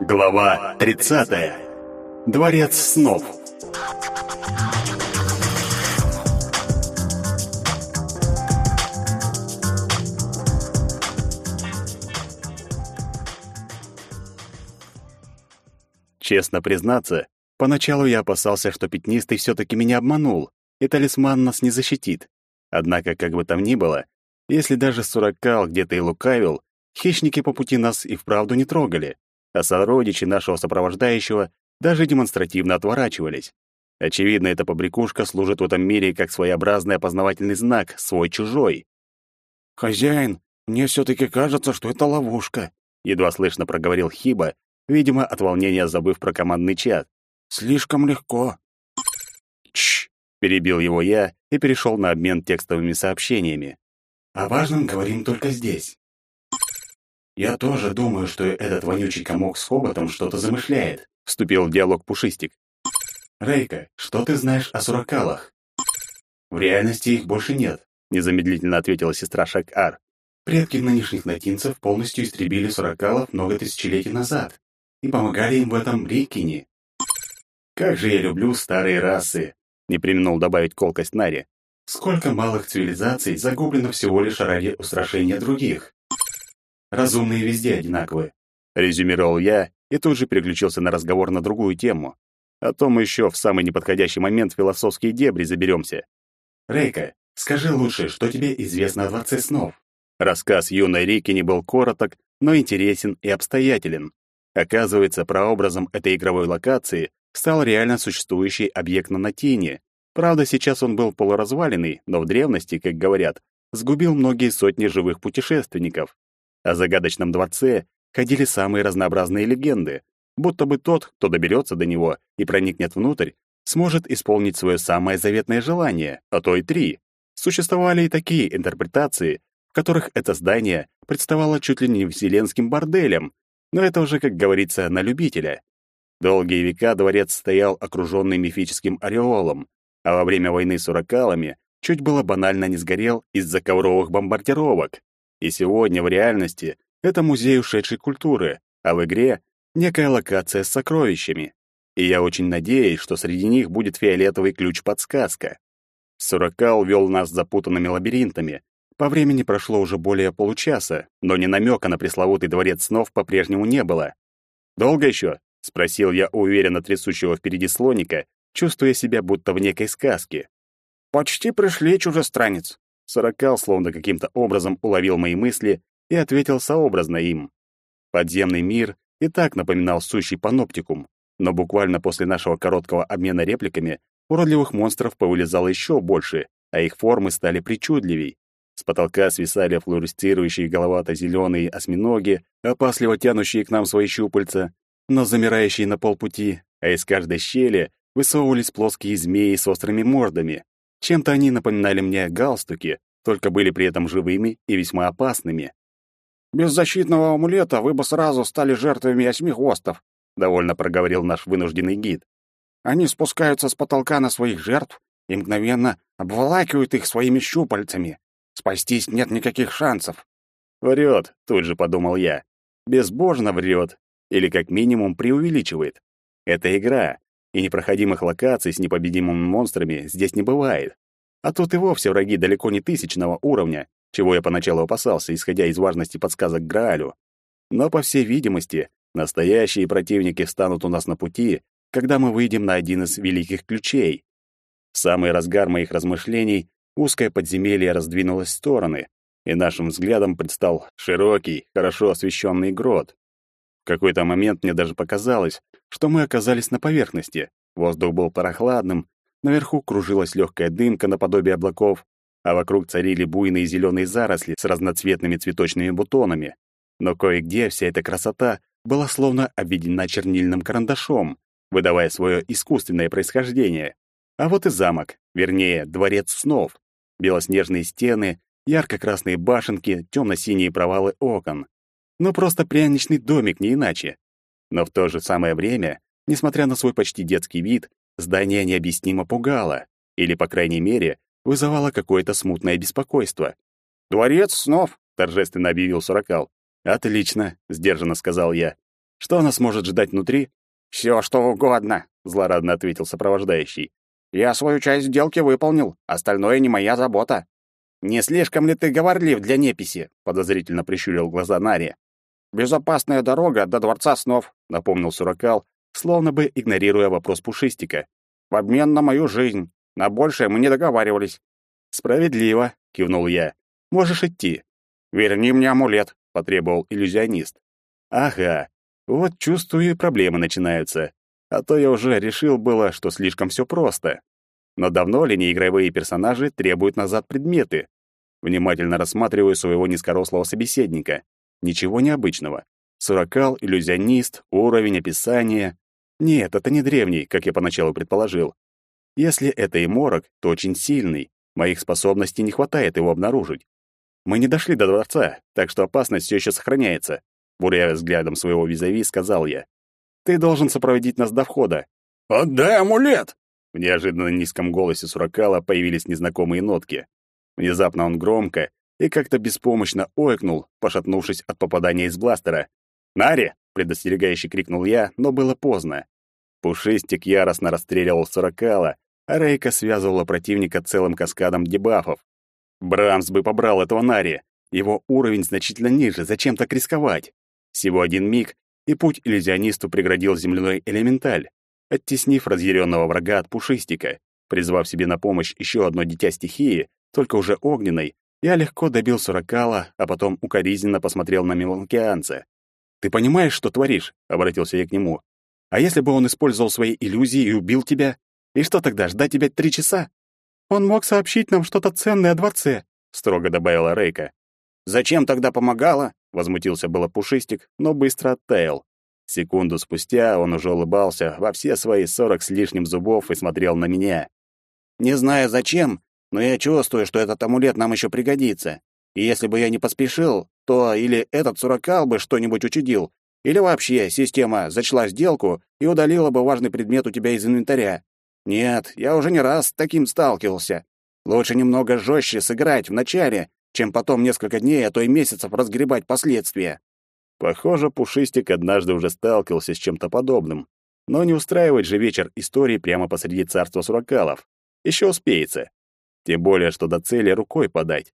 Глава 30. Дворец снов. Честно признаться, поначалу я опасался, что пятнистый все-таки меня обманул, и талисман нас не защитит. Однако, как бы там ни было, если даже Суракал где-то и лукавил, хищники по пути нас и вправду не трогали, а сородичи нашего сопровождающего даже демонстративно отворачивались. Очевидно, эта побрякушка служит в этом мире как своеобразный опознавательный знак «свой-чужой». «Хозяин, мне все-таки кажется, что это ловушка», — едва слышно проговорил Хиба, видимо, от волнения забыв про командный чат. «Слишком легко». «Чш!» — перебил его я и перешел на обмен текстовыми сообщениями. «О важном говорим только здесь. «Я тоже думаю, что этот вонючий комок с хоботом что-то замышляет», — вступил в диалог Пушистик. «Рейка, что ты знаешь о суракалах?» «В реальности их больше нет», — незамедлительно ответила сестра Шак-Ар. «Предки нынешних латинцев полностью истребили суракалов много тысячелетий назад и помогали им в этом Рикини. Как же я люблю старые расы!» — не применил добавить колкость Нари. «Сколько малых цивилизаций загублено всего лишь ради устрашения других!» Разумные везде одинаковые. Резюмировал я и тут же переключился на разговор на другую тему. О том еще в самый неподходящий момент философские дебри заберемся. Рейка, скажи лучше, что тебе известно о Дворце снов? Рассказ юной Рики не был короток, но интересен и обстоятелен. Оказывается, прообразом этой игровой локации стал реально существующий объект на Натине. Правда, сейчас он был полуразваленный, но в древности, как говорят, сгубил многие сотни живых путешественников. О загадочном дворце ходили самые разнообразные легенды, будто бы тот, кто доберется до него и проникнет внутрь, сможет исполнить свое самое заветное желание, а то и три. Существовали и такие интерпретации, в которых это здание представало чуть ли не вселенским борделем, но это уже, как говорится, на любителя. Долгие века дворец стоял окруженный мифическим ореолом, а во время войны с уракалами чуть было банально не сгорел из-за ковровых бомбардировок. И сегодня в реальности это музей ушедшей культуры, а в игре некая локация с сокровищами. И я очень надеюсь, что среди них будет фиолетовый ключ-подсказка. Суракал вел нас запутанными лабиринтами. По времени прошло уже более получаса, но ни намека на пресловутый дворец снов по-прежнему не было. «Долго еще?» — спросил я уверенно трясущего впереди слоника, чувствуя себя будто в некой сказке. «Почти пришли, чужестранец», Сорокал словно каким-то образом уловил мои мысли и ответил сообразно им. Подземный мир и так напоминал сущий паноптикум, но буквально после нашего короткого обмена репликами уродливых монстров повылезало еще больше, а их формы стали причудливей. С потолка свисали флуоресцирующие головато-зеленые осьминоги, опасливо тянущие к нам свои щупальца, но замирающие на полпути, а из каждой щели высовывались плоские змеи с острыми мордами. Чем-то они напоминали мне галстуки, только были при этом живыми и весьма опасными. «Без защитного амулета вы бы сразу стали жертвами осьмихвостов», — довольно проговорил наш вынужденный гид. «Они спускаются с потолка на своих жертв и мгновенно обволакивают их своими щупальцами. Спастись нет никаких шансов». «Врет», — тут же подумал я. «Безбожно врет. Или как минимум преувеличивает. Это игра, и непроходимых локаций с непобедимыми монстрами здесь не бывает. А тут и вовсе враги далеко не тысячного уровня, чего я поначалу опасался, исходя из важности подсказок Граалю. Но, по всей видимости, настоящие противники встанут у нас на пути, когда мы выйдем на один из великих ключей. В самый разгар моих размышлений узкое подземелье раздвинулось в стороны, и нашим взглядом предстал широкий, хорошо освещенный грот. Какой-то момент мне даже показалось, что мы оказались на поверхности. Воздух был прохладным, наверху кружилась легкая дымка наподобие облаков, а вокруг царили буйные зеленые заросли с разноцветными цветочными бутонами. Но кое-где вся эта красота была словно обведена чернильным карандашом, выдавая свое искусственное происхождение. А вот и замок, вернее, дворец снов. Белоснежные стены, ярко-красные башенки, темно-синие провалы окон. Ну, просто пряничный домик, не иначе. Но в то же самое время, несмотря на свой почти детский вид, здание необъяснимо пугало, или, по крайней мере, вызывало какое-то смутное беспокойство. «Дворец снов!» — торжественно объявил Суракал. «Отлично», — сдержанно сказал я. Что нас может ждать внутри? Все, что угодно, злорадно ответил сопровождающий. Я свою часть сделки выполнил, остальное не моя забота. Не слишком ли ты говорлив для неписи? подозрительно прищурил глаза Нари. Безопасная дорога до дворца снов, напомнил Суракал, словно бы игнорируя вопрос Пушистика. В обмен на мою жизнь. На большее мы не договаривались. Справедливо, кивнул я. Можешь идти. Верни мне амулет, потребовал иллюзионист. Ага. Вот чувствую, и проблемы начинаются. А то я уже решил было, что слишком все просто. Но давно ли неигровые персонажи требуют назад предметы? Внимательно рассматриваю своего низкорослого собеседника. Ничего необычного. Суракал, иллюзионист, уровень, описания. Нет, это не древний, как я поначалу предположил. Если это и морок, то очень сильный. Моих способностей не хватает его обнаружить. Мы не дошли до дворца, так что опасность все еще сохраняется. Буря взглядом своего визави, сказал я. Ты должен сопроводить нас до входа. Отдай амулет! В неожиданно низком голосе Суракала появились незнакомые нотки. Внезапно он громко и как-то беспомощно ойкнул, пошатнувшись от попадания из бластера. «Нари!» — предостерегающе крикнул я, но было поздно. Пушистик яростно расстреливал Суракала, а Рейка связывала противника целым каскадом дебафов. Брамс бы побрал этого Нари. Его уровень значительно ниже, зачем так рисковать? Всего один миг, и путь иллюзионисту преградил земляной элементаль, оттеснив разъяренного врага от Пушистика. Призвав себе на помощь еще одно дитя стихии, только уже огненной, я легко добил Суракала, а потом укоризненно посмотрел на Меланкианца. «Ты понимаешь, что творишь?» — обратился я к нему. «А если бы он использовал свои иллюзии и убил тебя? И что тогда, ждать тебя три часа?» «Он мог сообщить нам что-то ценное о дворце», — строго добавила Рейка. «Зачем тогда помогала?» — возмутился было Пушистик, но быстро оттаял. Секунду спустя он уже улыбался во все свои сорок с лишним зубов и смотрел на меня. «Не знаю зачем, но я чувствую, что этот амулет нам еще пригодится. И если бы я не поспешил, то или этот суракал бы что-нибудь учудил, или вообще система зачла сделку и удалила бы важный предмет у тебя из инвентаря. Нет, я уже не раз с таким сталкивался. Лучше немного жестче сыграть в начале, чем потом несколько дней, а то и месяцев разгребать последствия. Похоже, Пушистик однажды уже сталкивался с чем-то подобным. Но не устраивать же вечер истории прямо посреди царства суракалов. Еще успеется. Тем более, что до цели рукой подать.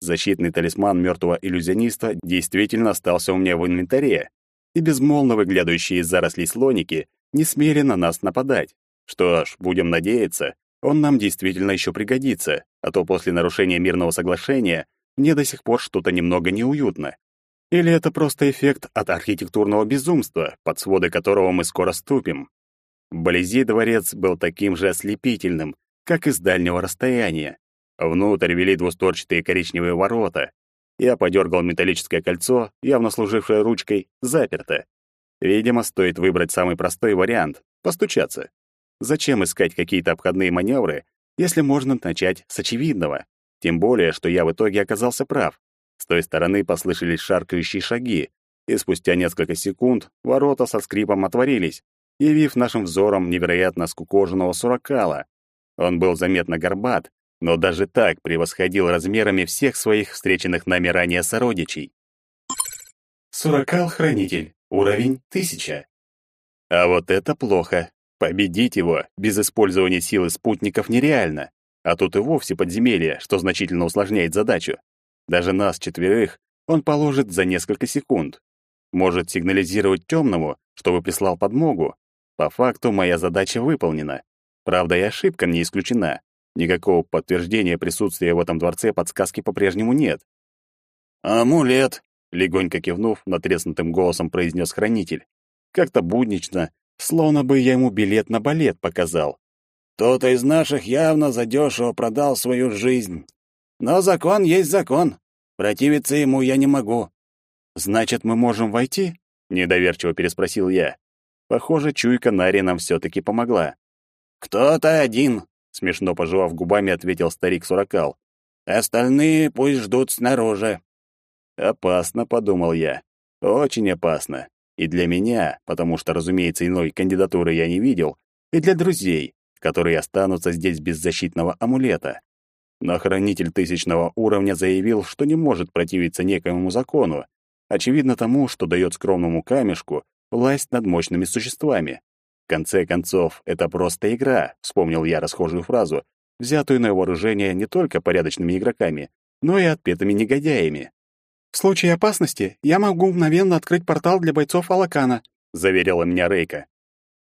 Защитный талисман мертвого иллюзиониста действительно остался у меня в инвентаре, и безмолвно выглядывающие из зарослей слоники не смели на нас нападать. Что ж, будем надеяться, он нам действительно еще пригодится, а то после нарушения мирного соглашения мне до сих пор что-то немного неуютно. Или это просто эффект от архитектурного безумства, под своды которого мы скоро ступим. Вблизи дворец был таким же ослепительным, как из дальнего расстояния. Внутрь вели двустворчатые коричневые ворота. Я подергал металлическое кольцо, явно служившее ручкой, заперто. Видимо, стоит выбрать самый простой вариант — постучаться. Зачем искать какие-то обходные маневры, если можно начать с очевидного? Тем более, что я в итоге оказался прав. С той стороны послышались шаркающие шаги, и спустя несколько секунд ворота со скрипом отворились, явив нашим взором невероятно скукоженного суракала. Он был заметно горбат, но даже так превосходил размерами всех своих встреченных нами ранее сородичей. Суракал-хранитель. Уровень 1000. А вот это плохо. Победить его без использования силы спутников нереально. А тут и вовсе подземелье, что значительно усложняет задачу. Даже нас четверых он положит за несколько секунд. Может сигнализировать темному, чтобы прислал подмогу. По факту моя задача выполнена. Правда, и ошибка не исключена. Никакого подтверждения присутствия в этом дворце подсказки по-прежнему нет. «Амулет!» — легонько кивнув, натреснутым голосом произнес хранитель. Как-то буднично, словно бы я ему билет на балет показал. «Кто-то из наших явно задешево продал свою жизнь. Но закон есть закон. Противиться ему я не могу». «Значит, мы можем войти?» — недоверчиво переспросил я. Похоже, чуйка Нари нам все-таки помогла. «Кто-то один», — смешно пожевав губами, ответил старик Суракал. «Остальные пусть ждут снаружи». «Опасно», — подумал я. «Очень опасно. И для меня, потому что, разумеется, иной кандидатуры я не видел, и для друзей, которые останутся здесь без защитного амулета. Но хранитель тысячного уровня заявил, что не может противиться некоему закону, очевидно тому, что дает скромному камешку власть над мощными существами. В конце концов, это просто игра, вспомнил я расхожую фразу, взятую на вооружение не только порядочными игроками, но и отпетыми негодяями. «В случае опасности я могу мгновенно открыть портал для бойцов Алакана», — заверила меня Рейка.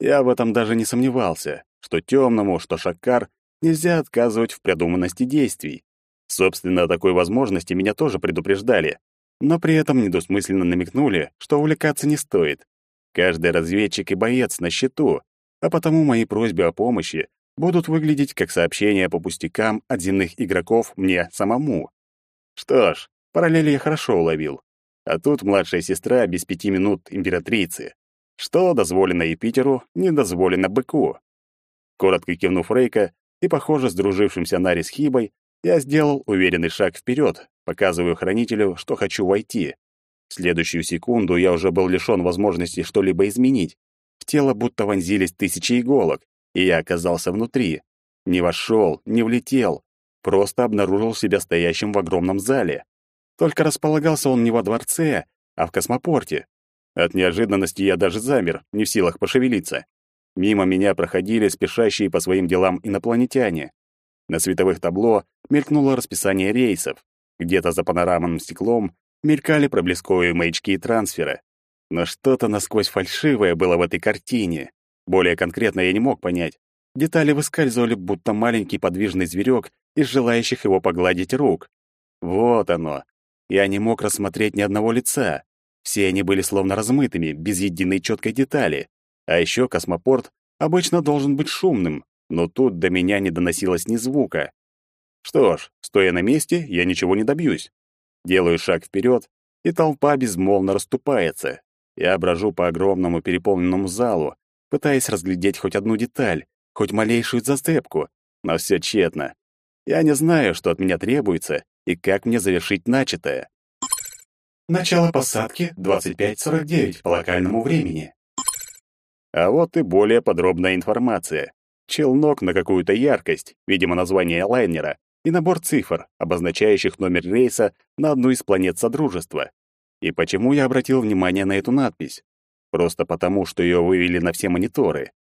Я в этом даже не сомневался, что темному, что Шаккар нельзя отказывать в придуманности действий. Собственно, о такой возможности меня тоже предупреждали, но при этом недосмысленно намекнули, что увлекаться не стоит. Каждый разведчик и боец на счету, а потому мои просьбы о помощи будут выглядеть как сообщения по пустякам от земных игроков мне самому. Что ж, параллели я хорошо уловил. А тут младшая сестра без пяти минут императрицы. Что дозволено Юпитеру, не дозволено быку. Коротко кивнув Рейка и, похоже, сдружившимся Нари с Хибой, я сделал уверенный шаг вперед, показываю хранителю, что хочу войти. Следующую секунду я уже был лишён возможности что-либо изменить. В тело будто вонзились тысячи иголок, и я оказался внутри. Не вошел, не влетел, просто обнаружил себя стоящим в огромном зале. Только располагался он не во дворце, а в космопорте. От неожиданности я даже замер, не в силах пошевелиться. Мимо меня проходили спешащие по своим делам инопланетяне. На световых табло мелькнуло расписание рейсов. Где-то за панорамным стеклом мелькали проблесковые маячки трансфера. Но что-то насквозь фальшивое было в этой картине. Более конкретно я не мог понять. Детали выскальзывали, будто маленький подвижный зверек из желающих его погладить рук. Вот оно. Я не мог рассмотреть ни одного лица. Все они были словно размытыми, без единой четкой детали. А еще космопорт обычно должен быть шумным, но тут до меня не доносилось ни звука. Что ж, стоя на месте, я ничего не добьюсь. Делаю шаг вперед, и толпа безмолвно расступается. Я брожу по огромному переполненному залу, пытаясь разглядеть хоть одну деталь, хоть малейшую зацепку, но все тщетно. Я не знаю, что от меня требуется и как мне завершить начатое. Начало посадки 25.49 по локальному времени. А вот и более подробная информация. Челнок на какую-то яркость, видимо, название лайнера, и набор цифр, обозначающих номер рейса на одну из планет Содружества. И почему я обратил внимание на эту надпись? Просто потому, что ее вывели на все мониторы.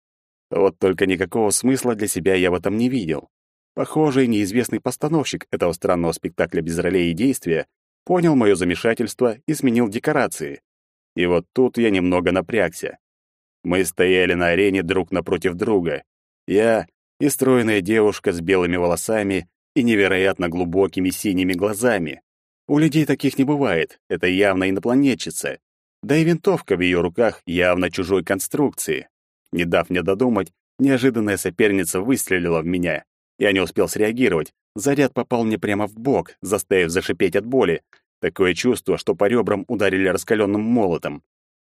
Вот только никакого смысла для себя я в этом не видел. Похоже, неизвестный постановщик этого странного спектакля без ролей и действия понял мое замешательство и сменил декорации. И вот тут я немного напрягся. Мы стояли на арене друг напротив друга. Я и стройная девушка с белыми волосами и невероятно глубокими синими глазами. У людей таких не бывает, это явно инопланетчица. Да и винтовка в ее руках явно чужой конструкции. Не дав мне додумать, неожиданная соперница выстрелила в меня. Я не успел среагировать, Заряд попал мне прямо в бок, заставив зашипеть от боли. Такое чувство, что по ребрам ударили раскаленным молотом.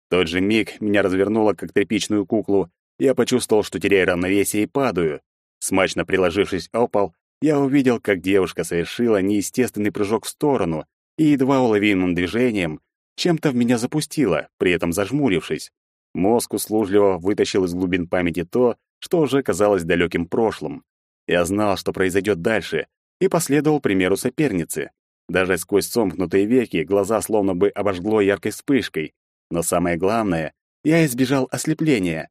В тот же миг меня развернуло, как тряпичную куклу. Я почувствовал, что теряю равновесие и падаю. Смачно приложившись о пол, я увидел, как девушка совершила неестественный прыжок в сторону и едва уловимым движением чем-то в меня запустила, при этом зажмурившись. Мозг услужливо вытащил из глубин памяти то, что уже казалось далеким прошлым. Я знал, что произойдет дальше, и последовал примеру соперницы. Даже сквозь сомкнутые веки глаза словно бы обожгло яркой вспышкой. Но самое главное, я избежал ослепления.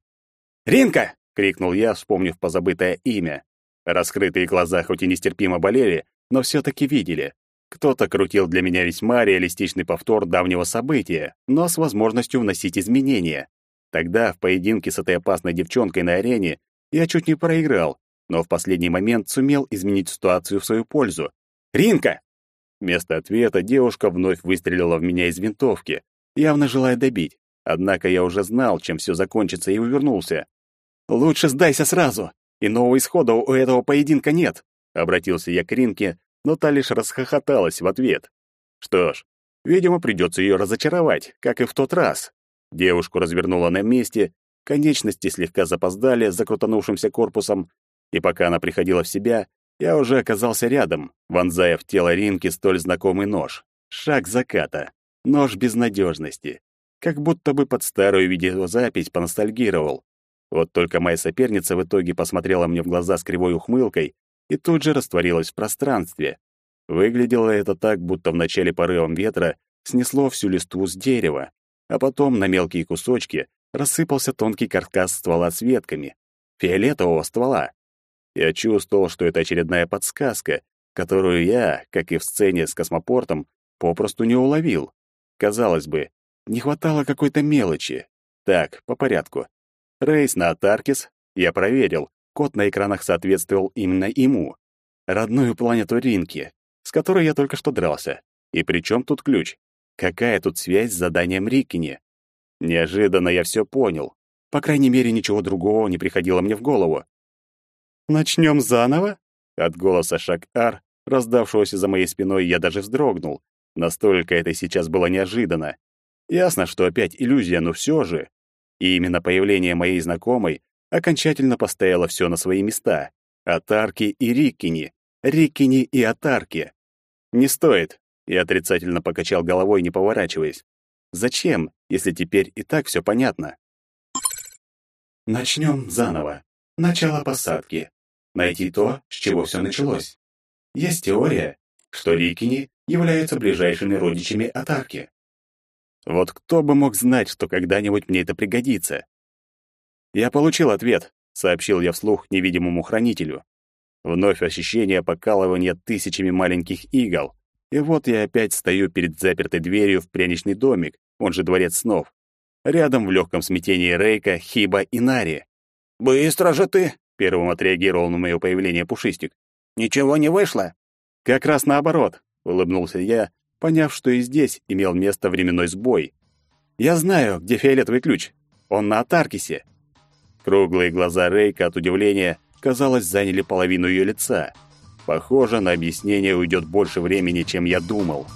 «Ринка!» — крикнул я, вспомнив позабытое имя. Раскрытые глаза хоть и нестерпимо болели, но все-таки видели. Кто-то крутил для меня весьма реалистичный повтор давнего события, но с возможностью вносить изменения. Тогда, в поединке с этой опасной девчонкой на арене, я чуть не проиграл, но в последний момент сумел изменить ситуацию в свою пользу. «Ринка!» Вместо ответа девушка вновь выстрелила в меня из винтовки, явно желая добить. Однако я уже знал, чем все закончится, и увернулся. «Лучше сдайся сразу! Иного исхода у этого поединка нет!» Обратился я к Ринке, но та лишь расхохоталась в ответ. Что ж, видимо, придется ее разочаровать, как и в тот раз. Девушку развернула на месте, конечности слегка запоздали за крутанувшимся корпусом, и пока она приходила в себя, я уже оказался рядом, вонзая в тело Ринки столь знакомый нож. Шаг заката. Нож безнадежности. Как будто бы под старую видеозапись поностальгировал. Вот только моя соперница в итоге посмотрела мне в глаза с кривой ухмылкой и тут же растворилась в пространстве. Выглядело это так, будто в начале порывом ветра снесло всю листву с дерева, а потом на мелкие кусочки рассыпался тонкий каркас ствола с ветками, фиолетового ствола. Я чувствовал, что это очередная подсказка, которую я, как и в сцене с космопортом, попросту не уловил. Казалось бы, не хватало какой-то мелочи. Так, по порядку. Рейс на Атаркис я проверил, код на экранах соответствовал именно ему. Родную планету Ринки, с которой я только что дрался. И при чем тут ключ? Какая тут связь с заданием Риккини? Неожиданно я все понял. По крайней мере, ничего другого не приходило мне в голову. «Начнем заново?» От голоса Шак-Ар, раздавшегося за моей спиной, я даже вздрогнул. Настолько это сейчас было неожиданно. Ясно, что опять иллюзия, но все же. И именно появление моей знакомой окончательно поставило все на свои места. Атарки и Риккини. Риккини и Атарки. Не стоит. Я отрицательно покачал головой, не поворачиваясь. Зачем, если теперь и так все понятно? Начнем заново. Начало посадки. Найти то, с чего все началось. Есть теория, что Рикини являются ближайшими родичами Атарки. Вот кто бы мог знать, что когда-нибудь мне это пригодится? Я получил ответ, сообщил я вслух невидимому хранителю. Вновь ощущение покалывания тысячами маленьких игл. И вот я опять стою перед запертой дверью в пряничный домик, он же дворец снов. Рядом в легком смятении Рейка, Хиба и Нари. «Быстро же ты!» — первым отреагировал на мое появление Пушистик. «Ничего не вышло?» «Как раз наоборот», — улыбнулся я, поняв, что и здесь имел место временной сбой. «Я знаю, где фиолетовый ключ. Он на Атаркисе». Круглые глаза Рейка от удивления, казалось, заняли половину ее лица. Похоже, на объяснение уйдет больше времени, чем я думал.